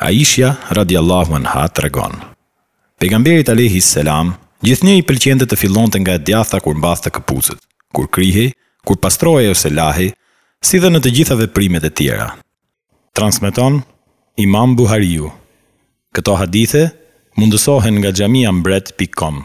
Aishja radijallahu anha tregon, Pejgamberit alejhi selam gjithnjë i pëlqente të fillonte nga e djathta kur mbathte këpucët, kur krihej, kur pastrohej ose lahej, si dhe në të gjitha veprimet e tjera. Transmeton Imam Buhariu, Këto hadithe mundësohen nga xhamiambret pikë kom.